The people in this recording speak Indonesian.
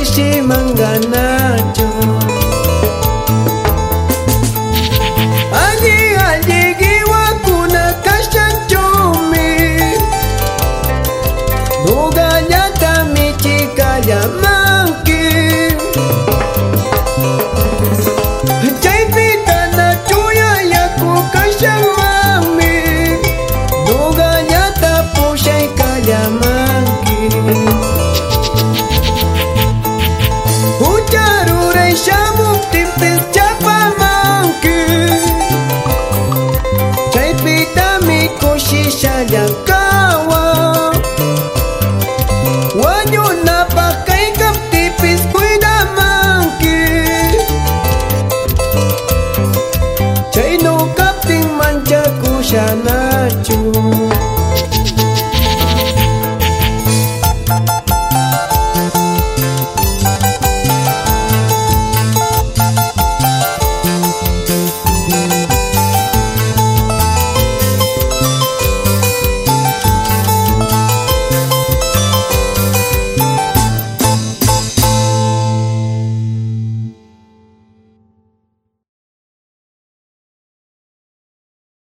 Kristi menggana Aji aji giwa kuna kashan chumi Nuga nyata kaya ya manki Chai pita na chuya ya kukashan mami Nuga nyata pushai kaya manki when you